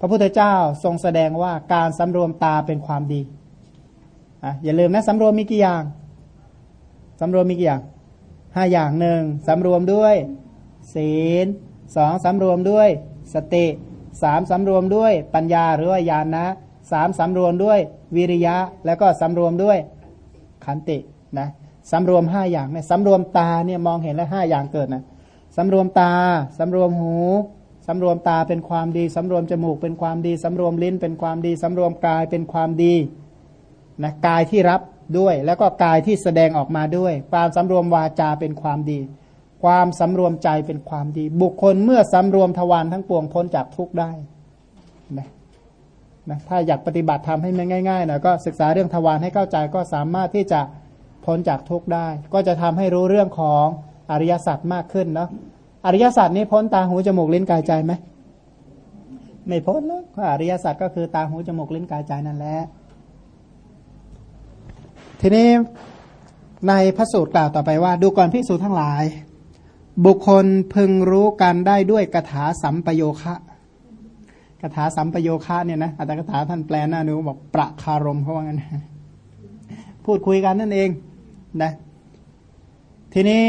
พระพุทธเจ้าทรงแสดงว่าการสำรวมตาเป็นความดีอะอย่าลืมนะสำรวมมีกี่อย่างสำรวมมีกี่อย่างห้าอย่างหนึ่งสำรวมด้วย ศีลสองสำรวมด้วย สติสามสำรวมด้วยปัญญาหรือว่าญาณนะสามสำรวมด้วยวิริยะ แล้วก็สำรวมด้วยขันตินะสำรวมห้าอย่างเนี่ยสำรวมตาเนี่ยมองเห็นแล้วห้าอย่างเกิดนะสำรวมตาสำรวมหู สำรวมตาเป็นความดี สำรวมจมูกเป็นความดี สำรวมลิ้นเป็นความดี สำรวมกายเป็นความดีนะกายที่รับด้วย แล้วก็กายที่แสดงออกมาด้วย ความสำรวมวาจาเป็นความดี ความสำรวมใจเป็นความดี บุคคลเมื่อสำรวมทวารทั้งปวงพ้นจากทุกข์ได้นะนะถ้าอยากปฏิบัติทำให้มันง่ายๆหน่อยก็ศึกษาเรื่องทวารให้เข้าใจก็สามารถที่จะพ้นจากทุกข์ได้ ก็จะทำให้รู้เรื่องของอริยสัจมากขึ้นเนาะ อริยสัจนี้พ้นตาหูจมูกลิ้นกายใจไหมไม่พ้นแล้วอริยสัจก็คือตาหูจมูกลิ้นกายใจนั่นแหละทีนี้ในพระสูตรกล่าวต่อไปว่า ดูก่อนพิสูจทั้งหลาย บุคคลพึงรู้กันได้ด้วยกถาสัมปโยคะกถาสัมปโยคะเนี่ยนะอัตถกถาท่านแปลหน้านูบอกประคารมเขาว่างั้นพูดคุยกันนั่นเองนะทีนี้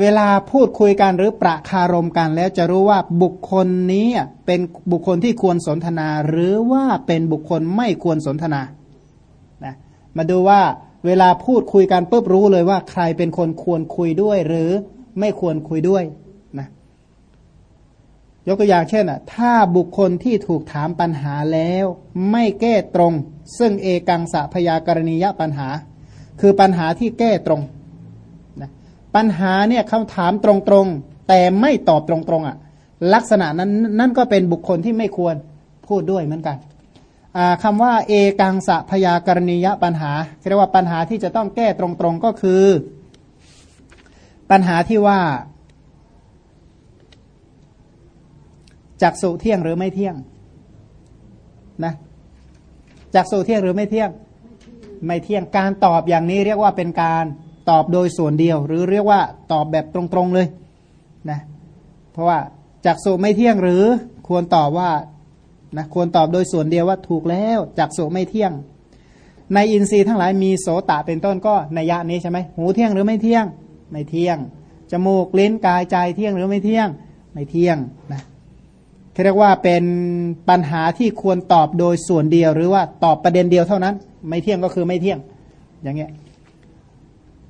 เวลาพูดคุยกันหรือประคารมกันแล้วจะรู้ว่าบุคคลนี้เป็นบุคคลที่ควรสนทนา หรือว่าเป็นบุคคลไม่ควรสนทนานะมาดูว่าเวลาพูดคุยกันปุ๊บรู้เลยว่าใครเป็นคนควรคุยด้วย หรือไม่ควรคุยด้วยนะยกตัวอย่างเช่นอะถ้าบุคคลที่ถูกถามปัญหาแล้ว ไม่แก้ตรง ซึ่งเอกังสะพยากรณียปัญหา คือปัญหาที่แก้ตรง ปัญหาเนี่ยคำถามตรงๆ แต่ไม่ตอบตรงๆอะ ลักษณะนั้นนั่นก็เป็นบุคคลที่ไม่ควรพูดด้วยเหมือนกันคำว่าเอกังสะพยากรณียปัญหาเรียกว่าปัญหาที่จะต้องแก้ตรงๆก็คือ ปัญหาที่ว่าจักสุเที่ยงหรือไม่เที่ยงนะจักสุเที่ยงหรือไม่เที่ยง ไม่เที่ยงการตอบอย่างนี้เรียกว่าเป็นการ ตอบโดยส่วนเดียว หรือเรียกว่าตอบแบบตรงๆเลยนะเพราะว่าจักสุไม่เที่ยงหรือควรตอบว่านะควรตอบโดยส่วนเดียวว่าถูกแล้วจักสุไม่เที่ยง ในอินทรีย์ทั้งหลายมีโสตะเป็นต้นก็ในยะนี้ใช่ไหมหูเที่ยงหรือไม่เที่ยง ไม่เที่ยงจมูกลิ้นกายใจเที่ยงหรือไม่เที่ยง ไม่เที่ยงนะเรียกว่าเป็นปัญหาที่ควรตอบโดยส่วนเดียว หรือว่าตอบประเด็นเดียวเท่านั้น ไม่เที่ยงก็คือไม่เที่ยง อย่างเงี้ย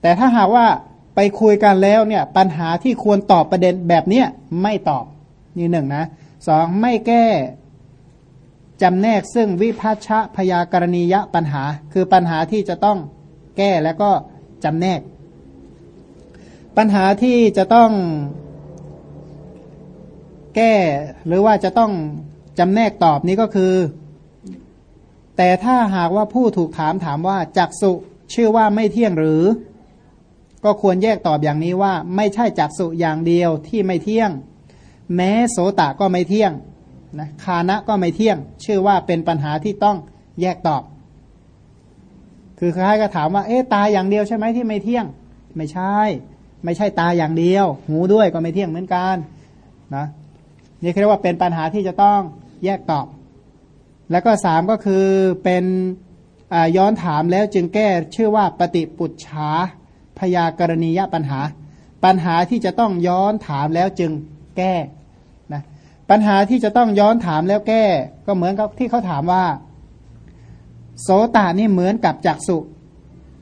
แต่ถ้าหากว่าไปคุยกันแล้วเนี่ยปัญหาที่ควรตอบประเด็นแบบเนี้ยไม่ตอบนี่หนึ่งนะสองไม่แก้จำแนกซึ่งวิพัชชะพยากรณียะปัญหา คือปัญหาที่จะต้องแก้แล้วก็จำแนก ปัญหาที่จะต้องแก้หรือว่าจะต้องจำแนกตอบนี้ก็คือ แต่ถ้าหากว่าผู้ถูกถามถามว่าจักสุชื่อว่าไม่เที่ยงหรือ ก็ควรแยกตอบอย่างนี้ว่า ไม่ใช่จักสุอย่างเดียวที่ไม่เที่ยง แม้โสตะก็ไม่เที่ยงนะคานะก็ไม่เที่ยง ชื่อว่าเป็นปัญหาที่ต้องแยกตอบ คือคล้ายก็ถามว่า เอ๊ตาอย่างเดียวใช่ไหมที่ไม่เที่ยง ไม่ใช่ ไม่ใช่ตาอย่างเดียว หูด้วยก็ไม่เที่ยงเหมือนกันนะนี่เรียกว่าเป็นปัญหาที่จะต้องแยกตอบ แล้วก็สามก็คือเป็นย้อนถามแล้วจึงแก้ชื่อว่าปฏิปุจฉา พยากรณียปัญหา ปัญหาที่จะต้องย้อนถามแล้วจึงแก้นะปัญหาที่จะต้องย้อนถามแล้วแก้ ก็เหมือนกับที่เขาถามว่า โสตานี่เหมือนกับจักสุ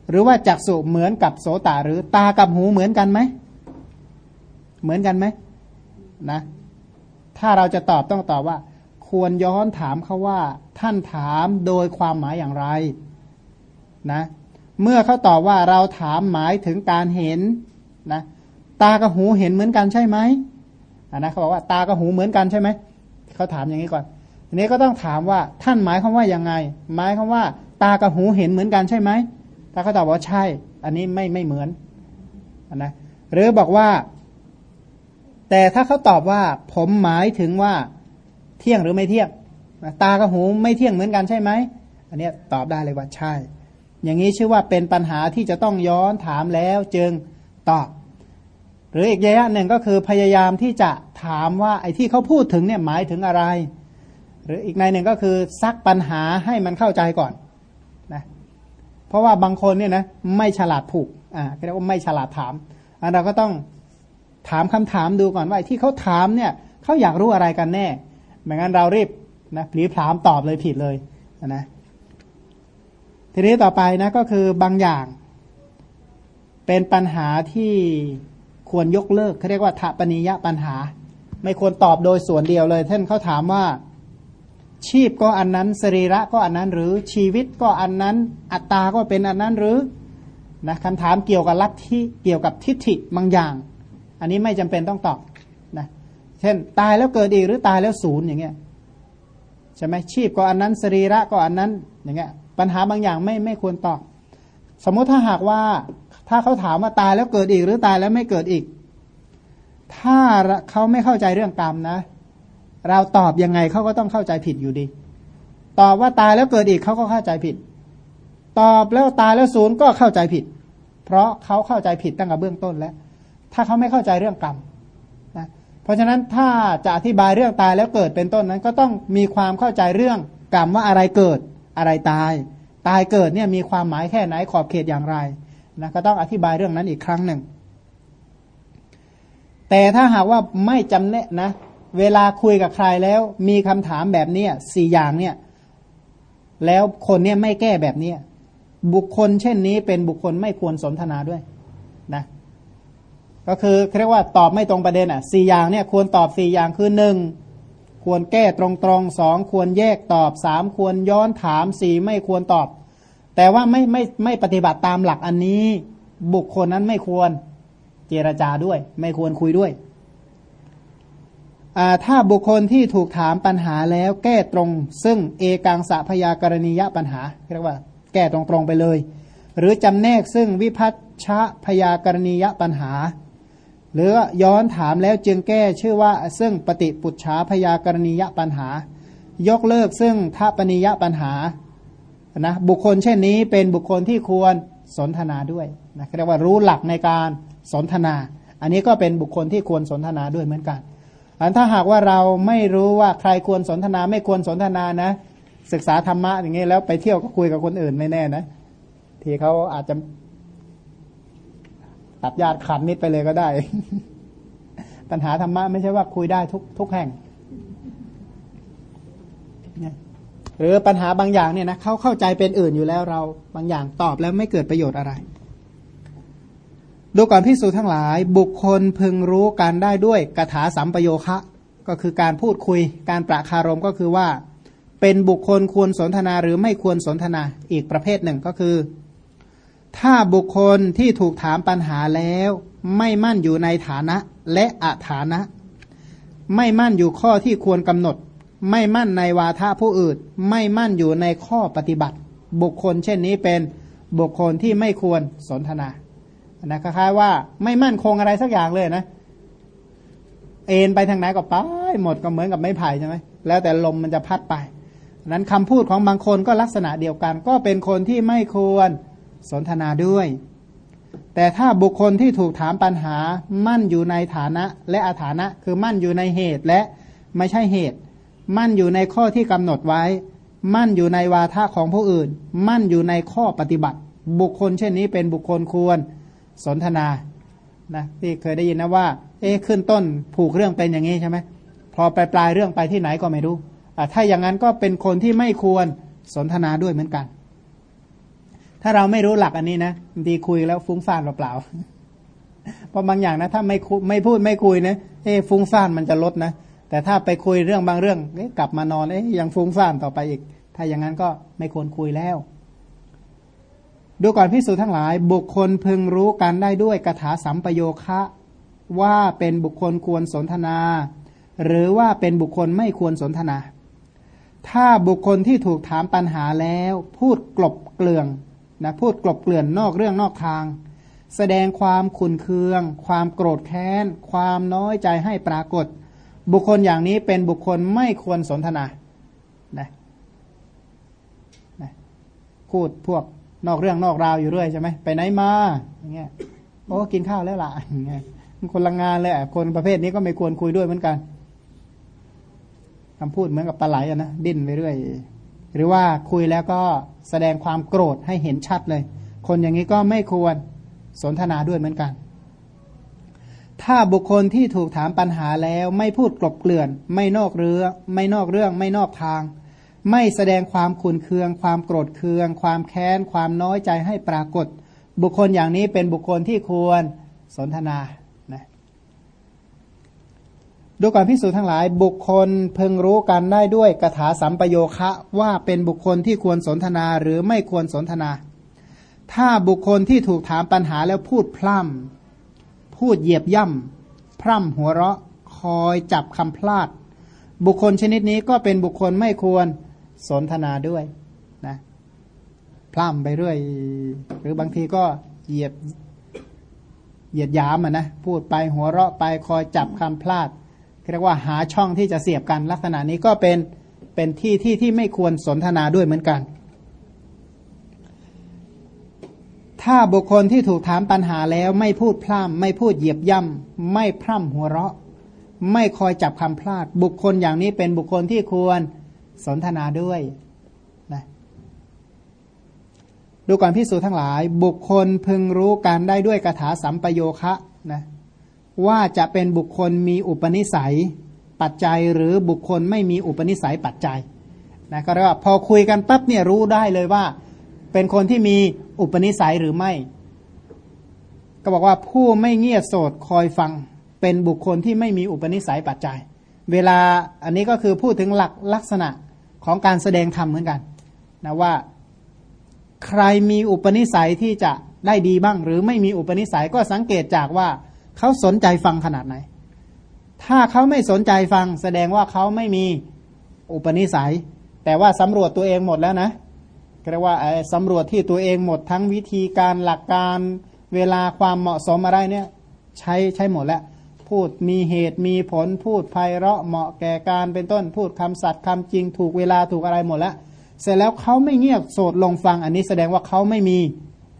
หรือว่าจักสุเหมือนกับโสตาหรือตากับหูเหมือนกันไหมเหมือนกันไหมนะ ถ้าเราจะตอบต้องตอบว่า ควรย้อนถามเขาว่า ท่านถามโดยความหมายอย่างไร นะ เมื่อเขาตอบว่าเราถามหมายถึงการเห็นนะตากับหูเห็นเหมือนกันใช่ไหมอันนะเขาบอกว่าตากับหูเหมือนกันใช่ไหมเขาถามอย่างนี้ก่อนทีนี้ก็ต้องถามว่าท่านหมายคำว่ายังไง หมายคำว่า ตากับหูเห็นเหมือนกันใช่ไหมถ้าเขาตอบว่าใช่ อันนี้ไม่ไม่เหมือนอนนะหรือบอกว่า แต่ถ้าเขาตอบว่า ผมหมายถึงว่าเที่ยงหรือไม่เที่ยงตากับหูไม่เที่ยงเหมือนกันใช่ไหมอันนี้ตอบได้เลยว่าใช่ อย่างนี้ชื่อว่าเป็นปัญหาที่จะต้องย้อนถามแล้วจึงตอบ หรืออีกระยะหนึ่งก็คือพยายามที่จะถามว่าไอ้ที่เขาพูดถึงเนี่ยหมายถึงอะไร หรืออีกในหนึ่งก็คือซักปัญหาให้มันเข้าใจก่อนนะเพราะว่าบางคนเนี่ยนะไม่ฉลาดผูกอ่าเรียกว่าไม่ฉลาดถามอันเราก็ต้องถามคำถามดูก่อนว่าที่เขาถามเนี่ยเขาอยากรู้อะไรกันแน่ไม่งั้นเรารีบนะผีผามตอบเลยผิดเลยนะ ทีนี้ต่อไปนะก็คือบางอย่าง เป็นปัญหาที่ควรยกเลิกเขาเรียกว่าทปนิยะปัญหา ไม่ควรตอบโดยส่วนเดียวเลยท่านเขาถามว่า ชีพก็อันนั้นสรีระก็อันนั้น หรือชีวิตก็อันนั้น อัตตาก็เป็นอันนั้นหรือนะคำถามเกี่ยวกับลัทธิเกี่ยวกับทิฏฐิบางอย่าง อันนี้ไม่จำเป็นต้องตอบนะเช่น ตายแล้วเกิดอีกหรือตายแล้วศูนย์อย่างเงี้ยใช่ไหมชีพก็อันนั้นสรีระก็อันนั้นอย่างเงี้ย ปัญหาบางอย่างไม่ไม่ควรตอบ สมมุติถ้าหากว่าถ้าเขาถามว่าตายแล้วเกิดอีกหรือตายแล้วไม่เกิดอีก ถ้าเขาไม่เข้าใจเรื่องกรรมนะ เราตอบยังไงเขาก็ต้องเข้าใจผิดอยู่ดี ตอบว่าตายแล้วเกิดอีกเขาก็เข้าใจผิด ตอบแล้วตายแล้วศูนย์ก็เข้าใจผิด เพราะเขาเข้าใจผิดตั้งแต่เบื้องต้นแล้ว ถ้าเขาไม่เข้าใจเรื่องกรรมนะเพราะฉะนั้นถ้าจะอธิบายเรื่องตายแล้วเกิดเป็นต้นนั้น ก็ต้องมีความเข้าใจเรื่องกรรมว่าอะไรเกิดอะไรตาย ตายเกิดเนี่ยมีความหมายแค่ไหนขอบเขตอย่างไรนะก็ต้องอธิบายเรื่องนั้นอีกครั้งหนึ่ง แต่ถ้าหากว่าไม่จำเนะนะ เวลาคุยกับใครแล้ว มีคำถามแบบนี้สี่อย่างเนี่ย แล้วคนเนี่ยไม่แก้แบบนี้บุคคลเช่นนี้เป็นบุคคลไม่ควรสนทนาด้วยนะก็คือเรียกว่าตอบไม่ตรงประเด็นอะสี่อย่างเนี่ยควรตอบสี่อย่างคือหนึ่ง ควรแก้ตรงๆสองควรแยกตอบสามควรย้อนถามสี่ไม่ควรตอบ แต่ว่าไม่ไม่ไม่ปฏิบัติตามหลักอันนี้ บุคคลนั้นไม่ควรเจรจาด้วย ไม่ควรคุยด้วยถ้าบุคคลที่ถูกถามปัญหาแล้วแก้ตรง ซึ่งเอกังสะพยากรณียปัญหาเรียกว่า แก้ตรงๆไปเลย หรือจำแนกซึ่งวิพัชชะพยากรณียปัญหา หรือย้อนถามแล้วจึงแก้ชื่อว่าซึ่งปฏิปุจฉาพยากรณียปัญหา ยกเลิกซึ่งทัปนิยปัญหานะบุคคลเช่นนี้เป็นบุคคลที่ควรสนทนาด้วยนะเรียกว่ารู้หลักในการสนทนา อันนี้ก็เป็นบุคคลที่ควรสนทนาด้วยเหมือนกันอันถ้าหากว่าเราไม่รู้ว่าใครควรสนทนาไม่ควรสนทนานะ ศึกษาธรรมะอย่างนี้แล้วไปเที่ยวก็คุยกับคนอื่นไม่แน่นะ ที่เขาอาจจะ ตัดญาติขาดมิตรไปเลยก็ได้ ปัญหาธรรมะไม่ใช่ว่าคุยได้ทุกทุกแห่งหรือปัญหาบางอย่างเนี่ยนะเขาเข้าใจเป็นอื่นอยู่แล้วเราบางอย่างตอบแล้วไม่เกิดประโยชน์อะไร ดูก่อนพิสูจทั้งหลาย บุคคลพึงรู้การได้ด้วยกถาสัมปโยคะ ก็คือการพูดคุยการประคารมก็คือว่า เป็นบุคคลควรสนทนาหรือไม่ควรสนทนาอีกประเภทหนึ่งก็คือ ถ้าบุคคลที่ถูกถามปัญหาแล้ว ไม่มั่นอยู่ในฐานะและอาฐานะ ไม่มั่นอยู่ข้อที่ควรกำหนด ไม่มั่นในวาทะผู้อื่น ไม่มั่นอยู่ในข้อปฏิบัติ บุคคลเช่นนี้เป็นบุคคลที่ไม่ควรสนทนานะคล้ายๆว่าไม่มั่นคงอะไรสักอย่างเลยนะ เอ็นไปทางไหนก็ไปหมดก็เหมือนกับไม้ไผ่ใช่ไหมแล้วแต่ลมมันจะพัดไปนั้นคำพูดของบางคนก็ลักษณะเดียวกัน ก็เป็นคนที่ไม่ควร สนทนาด้วย แต่ถ้าบุคคลที่ถูกถามปัญหามั่นอยู่ในฐานะและอาฐานะคือมั่นอยู่ในเหตุและไม่ใช่เหตุ มั่นอยู่ในข้อที่กำหนดไว้ มั่นอยู่ในวาทะของผู้อื่น มั่นอยู่ในข้อปฏิบัติ บุคคลเช่นนี้เป็นบุคคลควรสนทนานะที่เคยได้ยินนะว่า เอ๊ขึ้นต้นผูกเรื่องเป็นอย่างนี้ใช่ไหมพอปลายปลายเรื่องไปที่ไหนก็ไม่รู้ถ้าอย่างนั้นก็เป็นคนที่ไม่ควรสนทนาด้วยเหมือนกัน ถ้าเราไม่รู้หลักอันนี้นะบางทีคุยแล้วฟุ้งซ่านเปล่าๆเพราะบางอย่างนะ ถ้าไม่ไม่พูดไม่คุยนะเอ้ฟุ้งซ่านมันจะลดนะ แต่ถ้าไปคุยเรื่องบางเรื่องกลับมานอนเอ้ยังฟุ้งซ่านต่อไปอีก ถ้าอย่างนั้นก็ไม่ควรคุยแล้ว ดูก่อนพิสูจนทั้งหลาย บุคคลพึงรู้กันได้ด้วยกถาสัมปโยคะว่าเป็นบุคคลควรสนทนา หรือว่าเป็นบุคคลไม่ควรสนทนา ถ้าบุคคลที่ถูกถามปัญหาแล้ว พูดกลบเกลื่อง นะพูดกลบเกลื่อนนอกเรื่องนอกทาง แสดงความขุนเคือง ความโกรธแค้น ความน้อยใจให้ปรากฏ บุคคลอย่างนี้เป็นบุคคลไม่ควรสนทนานะนะพูดพวกนอกเรื่องนอกราวอยู่เรื่อยใช่ไหมไปไหนมาอย่างเงี้ยโอ้กินข้าวแล้วล่ะอย่างเงี้ยคนละงานเลยคนประเภทนี้ก็ไม่ควรคุยด้วยเหมือนกันคำพูดเหมือนกับปลาไหลอะนะดิ้นไปเรื่อย หรือว่าคุยแล้วก็แสดงความโกรธให้เห็นชัดเลย คนอย่างนี้ก็ไม่ควรสนทนาด้วยเหมือนกัน ถ้าบุคคลที่ถูกถามปัญหาแล้วไม่พูดกลบเกลื่อน ไม่นอกเรือไม่นอกเรื่องไม่นอกทาง ไม่แสดงความขุนเคือง ความโกรธเคือง ความแค้น ความน้อยใจให้ปรากฏ บุคคลอย่างนี้เป็นบุคคลที่ควรสนทนา ดูก่อนพิสูจนทั้งหลาย บุคคลเพึงรู้กันได้ด้วยกถาสัมปโยคะว่าเป็นบุคคลที่ควรสนทนาหรือไม่ควรสนทนา ถ้าบุคคลที่ถูกถามปัญหาแล้วพูดพร่ำพูดเหยียบย่ำพร่ำหัวเราะคอยจับคำพลาด บุคคลชนิดนี้ก็เป็นบุคคลไม่ควรสนทนาด้วยนะพร่ำไปเรื่อย หรือบางทีก็เหยียดเหยียดยามอะนะพูดไปหัวเราะไปคอยจับคำพลาด เรียกว่าหาช่องที่จะเสียบกันลักษณะนี้ก็เป็นเป็นที่ที่ที่ไม่ควรสนทนาด้วยเหมือนกัน ถ้าบุคคลที่ถูกถามปัญหาแล้วไม่พูดพร่ำไม่พูดเหยียบย่ำไม่พร่ำหัวเราะ ไม่คอยจับคำพลาด บุคคลอย่างนี้เป็นบุคคลที่ควรสนทนาด้วยนะดูก่อนพิสูจทั้งหลาย บุคคลพึงรู้การได้ด้วยกถาสัมปโยคะนะ ว่าจะเป็นบุคคลมีอุปนิสัยปัจจัยหรือบุคคลไม่มีอุปนิสัยปัจจัยนะก็เรียกว่าพอคุยกันปั๊บเนี่ยรู้ได้เลยว่า เป็นคนที่มีอุปนิสัยหรือไม่ ก็บอกว่าผู้ไม่เงียบโสดคอยฟัง เป็นบุคคลที่ไม่มีอุปนิสัยปัจจัย เวลาอันนี้ก็คือพูดถึงหลักลักษณะของการแสดงธรรมเหมือนกันนะว่าใครมีอุปนิสัยที่จะได้ดีบ้าง หรือไม่มีอุปนิสัยก็สังเกตจากว่า เขาสนใจฟังขนาดไหน ถ้าเขาไม่สนใจฟัง แสดงว่าเขาไม่มีอุปนิสัย แต่ว่าสำรวจตัวเองหมดแล้วนะเรียกว่าสำรวจที่ตัวเองหมดทั้งวิธีการหลักการเวลาความเหมาะสมอะไรเนี่ยใช้ใช้หมดแล้ว พูดมีเหตุมีผลพูดไพเราะเหมาะแก่การเป็นต้นพูดคำสัตย์คำจริงถูกเวลาถูกอะไรหมดแล้ว เสร็จแล้วเขาไม่เงียบโสดลงฟังอันนี้แสดงว่าเขาไม่มี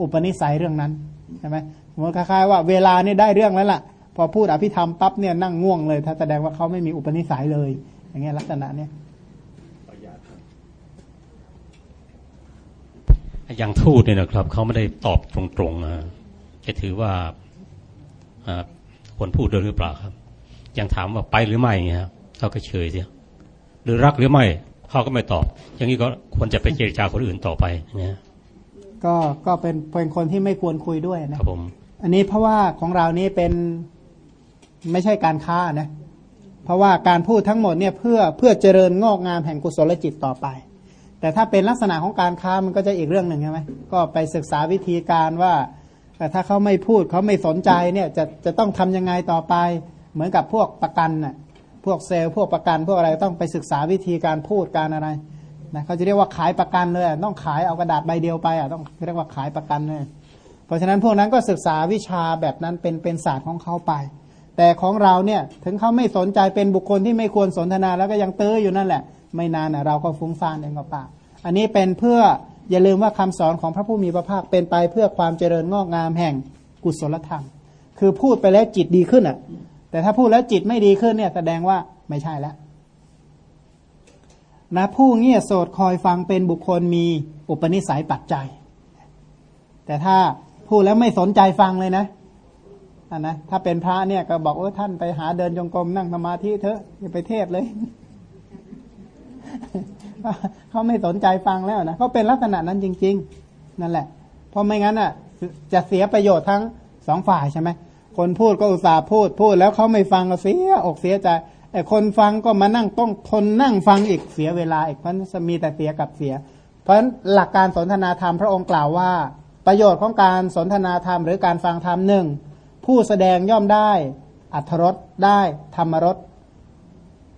อุปนิสัยเรื่องนั้นใช่ไหม มันคล้ายๆว่าเวลานี่ได้เรื่องแล้วล่ะ พอพูดอภิธรรมปั๊บเนี่ยนั่งง่วงเลย ถ้าแสดงว่าเขาไม่มีอุปนิสัยเลย อย่างเงี้ยลักษณะเนี้ยอย่างทูตเนี่ยนะครับเขาไม่ได้ตอบตรงๆนะจะถือว่าควรพูดด้วยหรือเปล่าครับ ยังถามว่าไปหรือไม่เงี้ยเขาก็เฉยเสียหรือรักหรือไม่เขาก็ไม่ตอบ อย่างนี้ก็ควรจะไปเจรจาคนอื่นต่อไปเนี่ยก็ก็เป็นเป็นคนที่ไม่ควรคุยด้วยนะครับผม อันนี้เพราะว่าของเรานี้เป็นไม่ใช่การค้านะ เพราะว่าการพูดทั้งหมดเนี่ยเพื่อเพื่อเจริญงอกงามแห่งกุศลจิตต่อไป แต่ถ้าเป็นลักษณะของการค้ามันก็จะอีกเรื่องหนึ่งใช่ไหมก็ไปศึกษาวิธีการว่าแต่ถ้าเขาไม่พูดเขาไม่สนใจเนี่ยจะจะต้องทํำยังไงต่อไป เหมือนกับพวกประกันน่ะพวกเซลล์พวกประกัน พวกอะไรต้องไปศึกษาวิธีการพูดการอะไรนะเขาจะเรียกว่าขายประกันเลย ต้องขายเอากระดาษใบเดียวไปอะต้องเรียกว่าขายประกันเลย ราะฉะนั้นพวกนั้นก็ศึกษาวิชาแบบนั้นเป็นเป็นศาสตร์ของเขาไป แต่ของเราเนี่ยถึงเขาไม่สนใจเป็นบุคคลที่ไม่ควรสนทนาแล้วก็ยังเตื้ออยู่นั่นแหละ ไม่นานนะเราก็ฟุ้งซ่านเองก็ป่าอันนี้เป็นเพื่ออย่าลืมว่าคำสอนของพระผู้มีพระภาคเป็นไปเพื่อความเจริญงอกงามแห่งกุศลธรรม คือพูดไปแล้วจิตดีขึ้นอะ แต่ถ้าพูดแล้วจิตไม่ดีขึ้นเนี่ยแสดงว่าไม่ใช่แล้วนะผู้เงียยโสดคอยฟังเป็นบุคคลมีอุปนิสัยปัจจัย แต่ถ้า พูดแล้วไม่สนใจฟังเลยนะอันนะถ้าเป็นพระเนี่ยก็บอกว่าท่านไปหาเดินจงกรมนั่งสมาธิเถอะอย่าไปเทศเลยเขาไม่สนใจฟังแล้วนะเขาเป็นลักษณะนั้นจริง ๆ นั่นแหละ เพราะไม่งั้นอะ จะเสียประโยชน์ทั้งสองฝ่ายใช่ไหมคนพูดก็อุตส่าห์พูดพูดแล้วเขาไม่ฟังก็เสียอกเสียใจไอ้คนฟังก็มานั่งต้องทนนั่งฟังอีกเสียเวลาอีกเพราะมีแต่เสียกับเสีย เพราะฉะนั้นหลักการสนทนาธรรมพระองค์กล่าวว่า ประโยชน์ของการสนทนาธรรมหรือการฟังธรรมหนึ่งผู้แสดงย่อมได้อัธรสได้ธรรมรส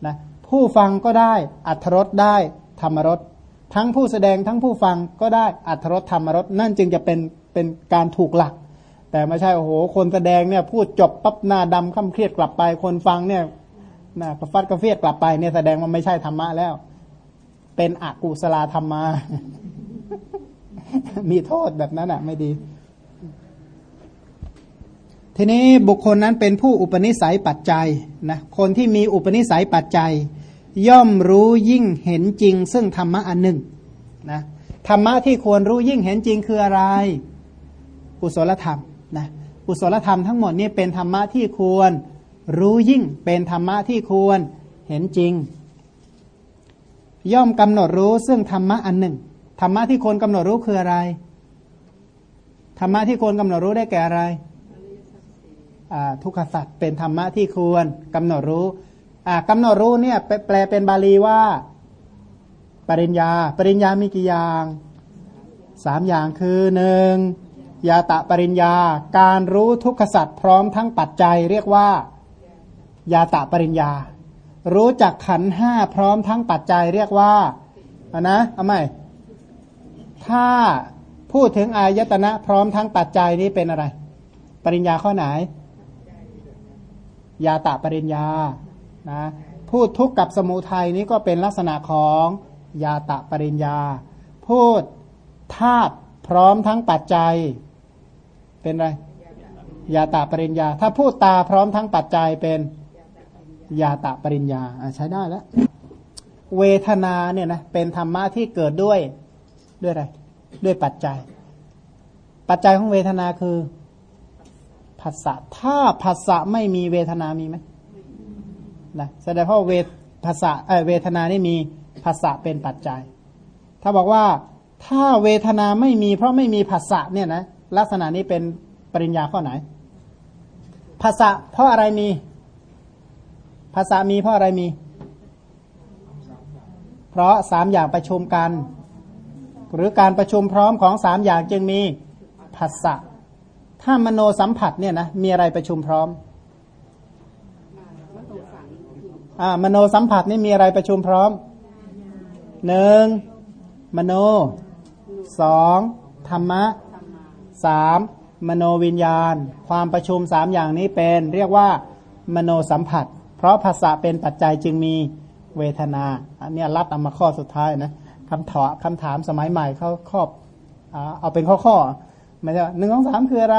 นะผู้ฟังก็ได้อัธรสได้ธรรมรสทั้งผู้แสดงทั้งผู้ฟังก็ได้อัธรสธรรมรสนั่นจึงจะเป็นเป็นการถูกหลัก แต่ไม่ใช่โอ้โห คนแสดงเนี่ยพูดจบปั๊บหน้าดำค่ำเครียดกลับไป คนฟังเนี่ยหนะกระฟัดกระเฟียดกลับไปเนี่ยแสดงว่าไม่ใช่ธรรมะแล้ว เป็นอกุศลธรรมะ มีโทษแบบนั้นอะ ไม่ดี ทีนี้บุคคลนั้นเป็นผู้อุปนิสัยปัจจัยนะคนที่มีอุปนิสัยปัจจัย ย่อมรู้ยิ่งเห็นจริง ซึ่งธรรมะอันหนึ่งนะธรรมะที่ควรรู้ยิ่งเห็นจริงคืออะไรกุศลธรรมนะกุศลธรรมทั้งหมดนี่เป็นธรรมะที่ควรรู้ยิ่งเป็นธรรมะที่ควรเห็นจริง ย่อมกำหนดรู้ซึ่งธรรมะอันหนึ่ง รรมะที่ควรกำหนดรู้คืออะไรธรรมะที่ควรกำหนดรู้ได้แก่อะไรทุกขสัตว์เป็นธรรมะที่ควรกำหนดรู้กำหนดรู้เนี่ยแปลเป็นบาลีว่า ปริญญา ปริญญามีกี่อย่างสามอย่างคือหนึ่งยาตะปริญญา การรู้ทุกขสัตว์พร้อมทั้งปัจจัย เรียกว่า ยาตะปริญญา รู้จักขันห้าพร้อมทั้งปัจจัย เรียกว่าอะนะเอาไหม ถ้าพูดถึงอายตนะพร้อมทั้งปัจจัยนี้เป็นอะไร ปริญญาข้อไหน ยาตะปริญญานะพูดทุกข์กับสมุทัยนี้ก็เป็นลักษณะของยาตะปริญญา พูดธาตุพร้อมทั้งปัจจัย เป็นไรยาตะปริญญา ถ้าพูดตาพร้อมทั้งปัจจัยเป็นยาตะปริญญาใช้ได้แล้ว เวทนาเนี่ยนะเป็นธรรมะที่เกิดด้วย ด้วยอะไร ด้วยปัจจัย ปัจจัยของเวทนาคือผัสสะถ้าผัสสะไม่มีเวทนามีไหมนะแสดงว่าเวทภาษาเวทนานี่มีภาษาเป็นปัจจัย ถ้าบอกว่าถ้าเวทนาไม่มี เพราะไม่มีภาษาเนี่ยนะลักษณะนี้เป็นปริญญาข้อไหนภาษาเพราะอะไรมีภาษามีเพราะอะไรมี เพราะสามอย่างประชุมกัน หรือการประชุมพร้อมของสามอย่างจึงมีภาษาถ้ามโนสัมผัสเนี่ยนะมีอะไรประชุมพร้อมอ่ามโนสัมผัสนี่มีอะไรประชุมพร้อมหนึ่งมโนสองธรรมะสามมโนวิญญาณ ความประชุมสามอย่างนี้เป็นเรียกว่ามโนสัมผัส เพราะภาษาเป็นปัจจัยจึงมีเวทนา อันนี้รับเอามาข้อสุดท้ายนะ คำถามคำถามสมัยใหม่เขาครอบเอาเป็นข้อข้อไม่ใช่หนึ่งสองสามคืออะไร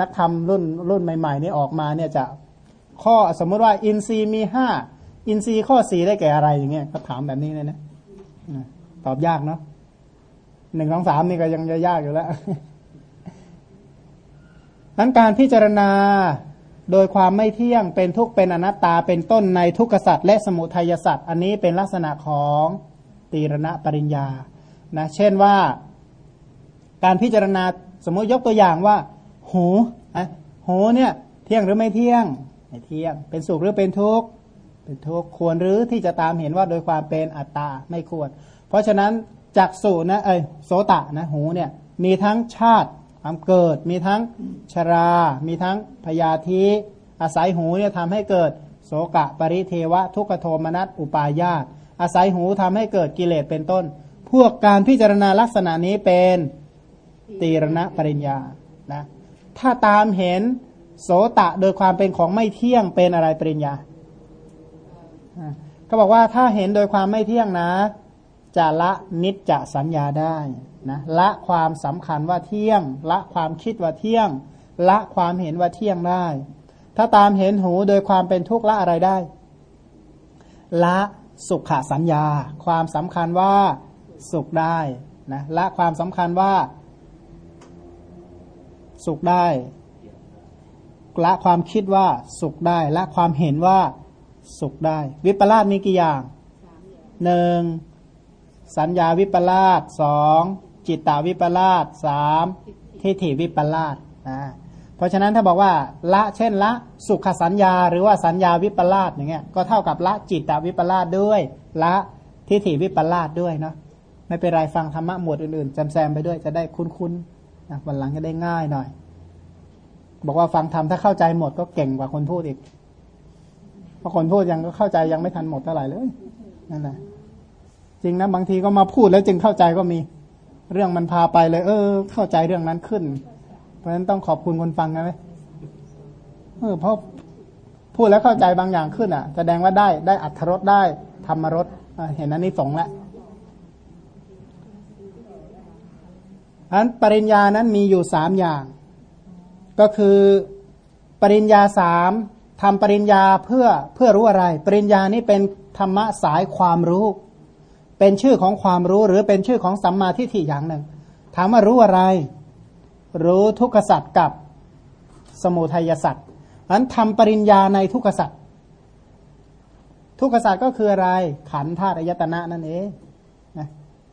นักธรรมรุ่นรุ่นใหม่ ๆ นี่ออกมาเนี่ยจะข้อสมมติว่า อินทรีย์มีห้าอินทรีย์ข้อสี่ได้แก่อะไรอย่างเงี้ยก็ถามแบบนี้เลยนะตอบยากเนาะหนึ่งสองสามนี่ก็ยังจะยากอยู่แล้วนั้นการพิจารณา โดยความไม่เที่ยงเป็นทุกข์เป็นอนัตตาเป็นต้นในทุกขสัตว์และสมุทัยสัตว์อันนี้เป็นลักษณะของตีรณะปริญญานะเช่นว่า การพิจารณาสมมติยกตัวอย่างว่า หูอะหูเนี่ยเที่ยงหรือไม่เที่ยงไม่เที่ยง เป็นสุขหรือเป็นทุกข์เป็นทุกข์ควรหรือที่จะตามเห็นว่าโดยความเป็นอัตตาไม่ควร เพราะฉะนั้นจักสูนะเอ้ยโสตะนะหูเนี่ยมีทั้งชาติ ความเกิดมีทั้งชรา มีทั้งพยาธิอาศัยหูเนี่ยทำให้เกิดโสกะปริเทวะ ทุกขโทมนัสอุปาญาตอาศัยหูทำให้เกิดกิเลสเป็นต้น พวกการพิจารณาลักษณะนี้เป็นตีรณะปริญญานะถ้าตามเห็นโสตะโดยความเป็นของไม่เที่ยงเป็นอะไรปริญญาเขาบอกว่าถ้าเห็นโดยความไม่เที่ยงนะ จะละนิจจะสัญญาได้นะละความสำคัญว่าเที่ยง ละความคิดว่าเที่ยง ละความเห็นว่าเที่ยงได้ ถ้าตามเห็นหูโดยความเป็นทุกข์ละอะไรได้ ละสุขสัญญา ความสำคัญว่าสุขได้นะละความสำคัญว่า สุขได้ละความคิดว่าสุขได้ละความเห็นว่าสุขได้ วิปลาสมีกี่อย่างหนึ่ง สัญญาวิปลาสสองจิตตาวิปลาสสามทิฏฐิวิปลาสนะเพราะฉะนั้นถ้าบอกว่าละเช่นละสุขสัญญาหรือว่าสัญญาวิปลาสอย่างเงี้ยก็เท่ากับละจิตตวิปลาสด้วย ละทิฏฐิวิปลาสด้วยเนาะไม่เป็นไรฟังธรรมะหมวดอื่นๆแซมๆไปด้วยจะได้คุ้นๆนะวันหลังจะได้ง่ายหน่อย บอกว่าฟังธรรมถ้าเข้าใจหมดก็เก่งกว่าคนพูดอีกเพราะคนพูดยังก็เข้าใจยังไม่ทันหมดเท่าไหร่เลยนั่นแหละ จริงนะบางทีก็มาพูดแล้วจึงเข้าใจก็มีเรื่องมันพาไปเลย เออ เข้าใจเรื่องนั้นขึ้น เพราะฉะนั้นต้องขอบคุณคนฟังนะไหมเออเพราะพูดแล้วเข้าใจบางอย่างขึ้นอะ แสดงว่าได้ได้อัธรสได้ธรรมรสเห็นอันนี้สงแล้วอันปริญญานั้นมีอยู่สามอย่าง ก็คือปริญญาสามทำปริญญาเพื่อเพื่อรู้อะไร ปริญญานี้เป็นธรรมะสายความรู้ เป็นชื่อของความรู้หรือเป็นชื่อของสัมมาทิฏฐิอย่างหนึ่ง ถามว่ารู้อะไร รู้ทุกขสัตว์กับสมุทัยสัตว์นั้นทำปริญญาในทุกขสัตว์ทุกขสัตว์ก็คืออะไร ขันธาตุอายตนะนั่นเองนะ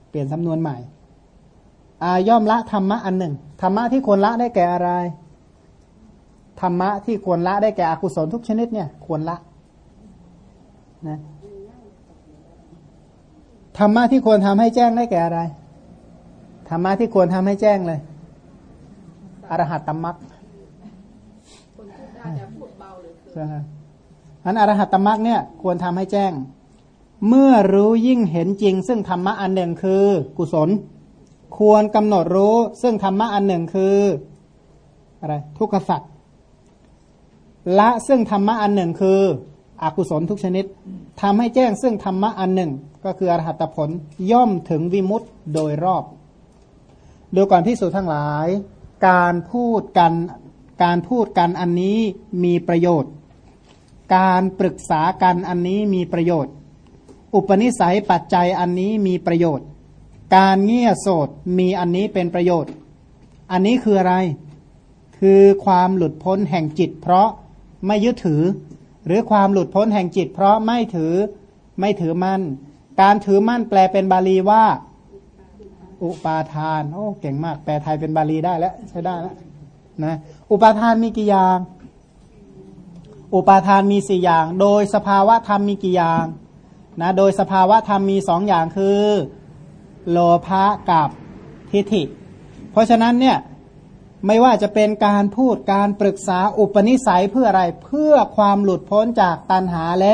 เปลี่ยนสำนวนใหม่อาย่อมละธรรมะอันหนึ่งธรรมะที่ควรละได้แก่อะไรธรรมะที่ควรละได้แก่อกุศลทุกชนิดเนี่ย ควรละนะ ธรรมะที่ควรทำให้แจ้งได้แก่อะไรธรรมะที่ควรทำให้แจ้งเลยอรหัตตมรรคใช่ไหมอันอรหัตตมรรคเนี่ยควรทำให้แจ้ง เมื่อรู้ยิ่งเห็นจริง ซึ่งธรรมะอันหนึ่งคือ กุศล ควรกำหนดรู้ ซึ่งธรรมะอันหนึ่งคืออะไรทุกขสัตว์ละซึ่งธรรมะอันหนึ่งคือ อกุศลทุกชนิดทำให้แจ้งซึ่งธรรมะอันหนึ่ง ก็คืออรหัตผลย่อมถึงวิมุตต์โดยรอบดูก่อนพิสูจทั้งหลาย การพูดกันการพูดกันอันนี้มีประโยชน์ การปรึกษากันอันนี้มีประโยชน์ อุปนิสัยปัจจัยอันนี้มีประโยชน์ การเงี่ยโสดมีอันนี้เป็นประโยชน์ อันนี้คืออะไร คือความหลุดพ้นแห่งจิต เพราะไม่ยึดถือ หรือความหลุดพ้นแห่งจิต เพราะไม่ถือไม่ถือมั่น การถือมั่นแปลเป็นบาลีว่า อุปาทานโอ้เก่งมาก แปลไทยเป็นบาลีได้แล้วใช้ได้แล้วนะอุปาทานมีกี่อย่าง อุปาทานมีสี่อย่าง โดยสภาวะธรรมมีกี่อย่างนะโดยสภาวะธรรมมีสองอย่างคือ โลภะกับทิฏฐิ เพราะฉะนั้นเนี่ย ไม่ว่าจะเป็นการพูดการปรึกษาอุปนิสัยเพื่ออะไรเพื่อความหลุดพ้นจากตัณหาและ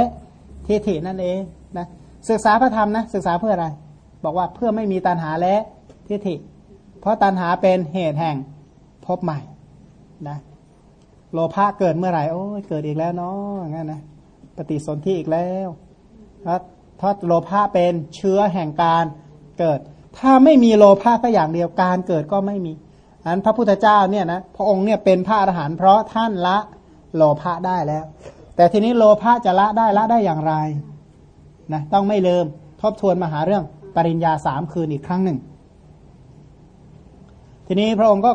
ทิฏฐินั่นเองนะศึกษาพระธรรมนะศึกษาเพื่ออะไร บอกว่าเพื่อไม่มีตัณหาและทิฏฐิ เพราะตัณหาเป็นเหตุแห่งพบใหม่นะโลภะเกิดเมื่อไหร่โอ้ยเกิดอีกแล้วเนาะงั้นนะปฏิสนธิอีกแล้วเพราะโลภะเป็นเชื้อแห่งการเกิด ถ้าไม่มีโลภะก็อย่างเดียวการเกิดก็ไม่มี อันพระพุทธเจ้าเนี่ยนะพระองค์เนี่ยเป็นพระอรหันต์เพราะท่านละโลภะได้แล้ว แต่ทีนี้โลภะจะละได้ละได้อย่างไรนะต้องไม่ลืมทบทวนมาหาเรื่องปริญญาสามคืนอีกครั้งหนึ่ง ทีนี้พระองค์ก็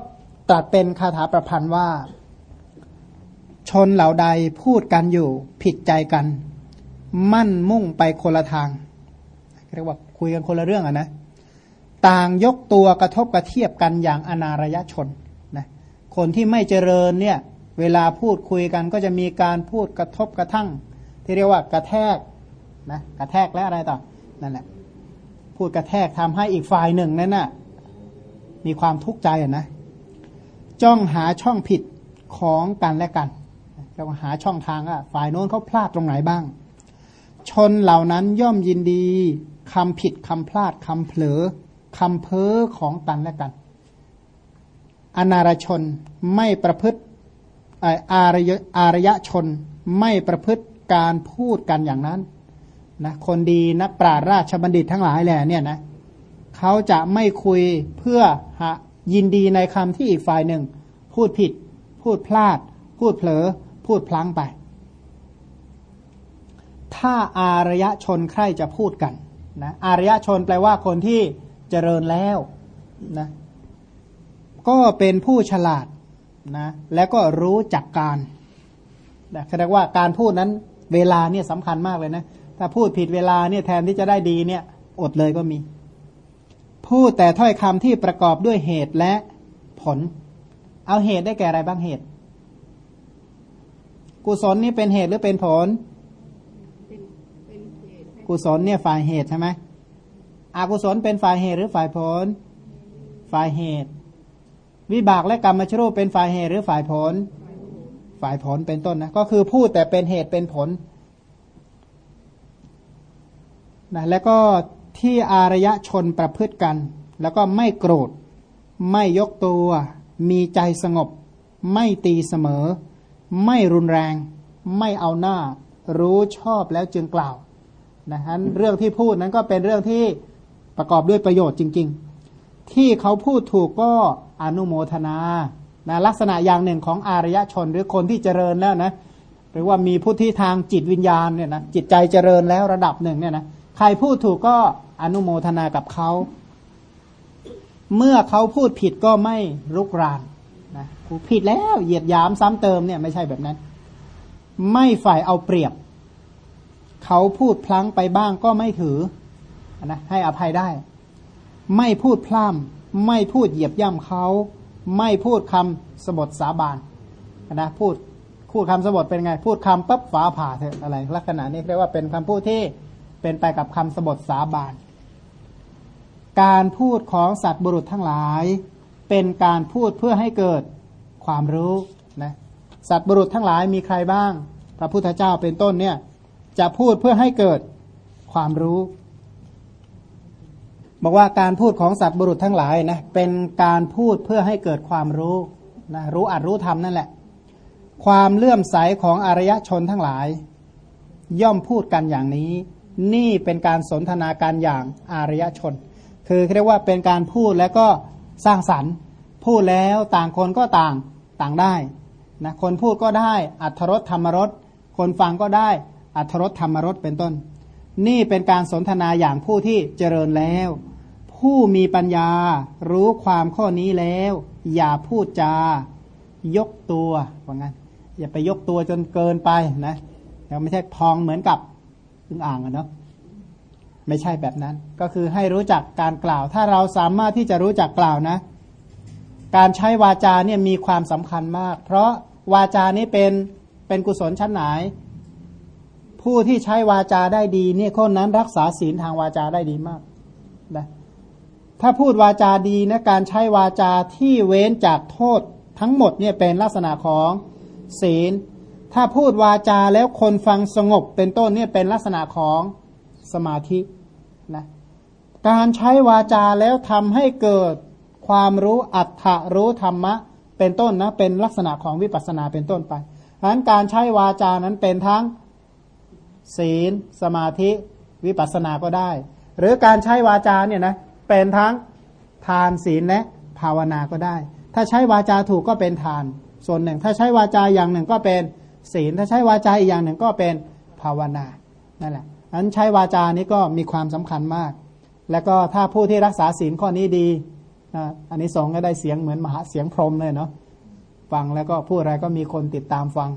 ตรัสเป็นคาถาประพันธ์ว่า ชนเหล่าใดพูดกันอยู่ผิดใจกัน มั่นมุ่งไปคนละทางเรียกว่าคุยกันคนละเรื่องอะนะ ต่างยกตัวกระทบกระเทียบกันอย่างอนารยชนนะคนที่ไม่เจริญเนี่ยเวลาพูดคุยกันก็จะมีการพูดกระทบกระทั่ง ที่เรียกว่ากระแทกนะกระแทกและอะไรต่อนั่นแหละพูดกระแทกทำให้อีกฝ่ายหนึ่งนั้นน่ะมีความทุกข์ใจนะจ้องหาช่องผิดของกันและกันเราหาช่องทางอะฝ่ายโน้นเขาพลาดตรงไหนบ้าง ชนเหล่านั้นย่อมยินดีคำผิดคำพลาดคำเผลอ คำเพ้อของกันและกัน อนารชนไม่ประพฤติอารยอารยชนไม่ประพฤติการพูดกันอย่างนั้นนะคนดีนักปราชญ์ราชบัณฑิตทั้งหลายแหละเนี่ยนะเขาจะไม่คุยเพื่อหายินดีในคำที่อีกฝ่ายหนึ่ง พูดผิด พูดพลาด พูดเผลอ พูดพลั้งไป ถ้าอารยชนใครจะพูดกันนะอารยชนแปลว่าคนที่ เจริญแล้วนะก็เป็นผู้ฉลาดนะแล้วก็รู้จักการนะแสดงว่าการพูดนั้นเวลาเนี่ยสำคัญมากเลยนะถ้าพูดผิดเวลาเนี่ยแทนที่จะได้ดีเนี่ยอดเลยก็มี พูดแต่ถ้อยคำที่ประกอบด้วยเหตุและผล เอาเหตุได้แก่อะไรบ้างเหตุ กุศลนี่เป็นเหตุหรือเป็นผล กุศลเนี่ยฝ่ายเหตุใช่ไหม อกุศลเป็นฝ่ายเหตุหรือฝ่ายผล ฝ่ายเหตุ วิบากและกรรมชรูปเป็นฝ่ายเหตุหรือฝ่ายผล ฝ่ายผลเป็นต้นนะ ก็คือพูดแต่เป็นเหตุเป็นผลนะแล้วก็ที่อารยชนประพฤติกัน แล้วก็ไม่โกรธ ไม่ยกตัว มีใจสงบ ไม่ตีเสมอ ไม่รุนแรง ไม่เอาหน้า รู้ชอบแล้วจึงกล่าวนะฮะเรื่องที่พูดนั้นก็เป็นเรื่องที่ ประกอบด้วยประโยชน์จริง ๆ ที่เขาพูดถูกก็อนุโมทนานะลักษณะอย่างหนึ่งของอารยชนหรือคนที่เจริญแล้วนะหรือว่ามีพุทธิทางจิตวิญญาณเนี่ยนะจิตใจเจริญแล้วระดับหนึ่งเนี่ยนะใครพูดถูกก็อนุโมทนากับเขาเมื่อเขาพูดผิดก็ไม่รุกรานนะกูผิดแล้วเหยียดยามซ้ำเติมเนี่ยไม่ใช่แบบนั้น ไม่ฝ่ายเอาเปรียบ เขาพูดพลั้งไปบ้างก็ไม่ถือ นะให้อภัยได้ ไม่พูดพร่ำไม่พูดเหยียบย่ำเขา ไม่พูดคำสบทสาบานนะพูดพูดคำสบทเป็นไง พูดคำปั๊บฟ้าผ่าเถอะอะไร ลักษณะนี้เรียกว่าเป็นคำพูดที่เป็นไปกับคำสบทสาบาน การพูดของสัตว์บุรุษทั้งหลาย เป็นการพูดเพื่อให้เกิดความรู้นะสัตว์บุรุษทั้งหลายมีใครบ้าง พระพุทธเจ้าเป็นต้นเนี่ยจะพูดเพื่อให้เกิดความรู้ บอกว่าการพูดของสัตว์บุรุษทั้งหลายนะเป็นการพูดเพื่อให้เกิดความรู้นะรู้อัดรู้ธรรมนั่นแหละ ความเลื่อมใสของอารยชนทั้งหลาย ย่อมพูดกันอย่างนี้ นี่เป็นการสนทนาการอย่างอารยชน คือเรียกว่าเป็นการพูดแล้วก็สร้างสรรค์ พูดแล้วต่างคนก็ต่างต่างได้นะคนพูดก็ได้อัธรสธรรมรสคนฟังก็ได้อัธรสธรรมรสเป็นต้น นี่เป็นการสนทนาอย่างผู้ที่เจริญแล้ว ผู้มีปัญญารู้ความข้อนี้แล้ว อย่าพูดจา ยกตัวว่างั้น อย่าไปยกตัวจนเกินไปนะยังไม่ใช่พองเหมือนกับอึ่งอ่างอะเนาะไม่ใช่แบบนั้น ก็คือให้รู้จักการกล่าว ถ้าเราสามารถที่จะรู้จักกล่าวนะ การใช้วาจาเนี่ยมีความสำคัญมาก เพราะวาจานี้เป็นเป็นกุศลชั้นไหน ผู้ที่ใช้วาจาได้ดีเนี่ยคนนั้นรักษาศีลทางวาจาได้ดีมากนะ ถ้าพูดวาจาดีนะการใช้วาจาที่เว้นจากโทษทั้งหมดเนี่ยเป็นลักษณะของศีล ถ้าพูดวาจาแล้วคนฟังสงบเป็นต้นเนี่ยเป็นลักษณะของสมาธินะการใช้วาจาแล้วทำให้เกิดความรู้อัตถรู้ธรรมะ เป็นต้นนะเป็นลักษณะของวิปัสสนาเป็นต้นไปฉะนั้นการใช้วาจานั้นเป็นทั้งศีล สมาธิ วิปัสสนาก็ได้ หรือการใช้วาจาเนี่ยนะ เป็นทั้งทานศีลและภาวนาก็ได้ ถ้าใช้วาจาถูกก็เป็นทาน ส่วนหนึ่ง ถ้าใช้วาจาอย่างหนึ่งก็เป็นศีล ถ้าใช้วาจาอีกอย่างหนึ่งก็เป็นภาวนานั่นแหละอันใช้วาจานี้ก็มีความสำคัญมาก แล้วก็ถ้าผู้ที่รักษาศีลข้อนี้ดีอันนี้สองก็ได้เสียงเหมือนมหาเสียงพรมเลยเนาะฟังแล้วก็พูดอะไรก็มีคนติดตามฟัง